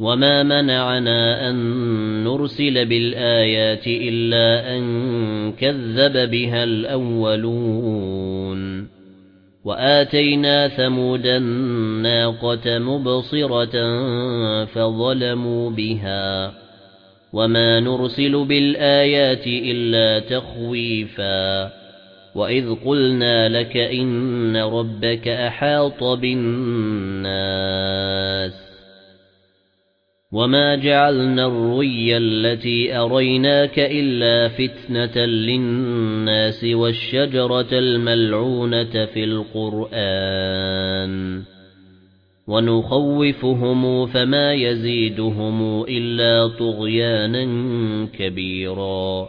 وَمَا مَنَعَنَا أَن نُّرْسِلَ بِالْآيَاتِ إِلَّا أَن كَذَّبَ بِهَا الْأَوَّلُونَ وَآتَيْنَا ثَمُودَ النَّاقَةَ مُبْصِرَةً فَظَلَمُوا بِهَا وَمَا نُرْسِلُ بِالْآيَاتِ إِلَّا تَخْوِيفًا وَإِذْ قُلْنَا لَكَ إِنَّ رَبَّكَ أَحَاطَ بِالنَّاسِ وَمَا جَعَلْنَا الرُّؤْيَا الَّتِي أَرَيْنَاكَ إِلَّا فِتْنَةً لِلنَّاسِ وَالشَّجَرَةَ الْمَلْعُونَةَ فِي الْقُرْآنِ وَنُخَوِّفُهُمْ فَمَا يَزِيدُهُمْ إِلَّا طُغْيَانًا كَبِيرًا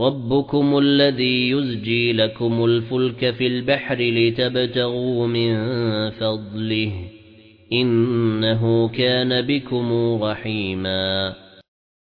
رَبُّكُمُ الَّذِي يُزْجِي لَكُمُ الْفُلْكَ فِي الْبَحْرِ لِتَبْتَغُوا مِنْ فَضْلِهِ إِنَّهُ كَانَ بِكُمْ رَحِيمًا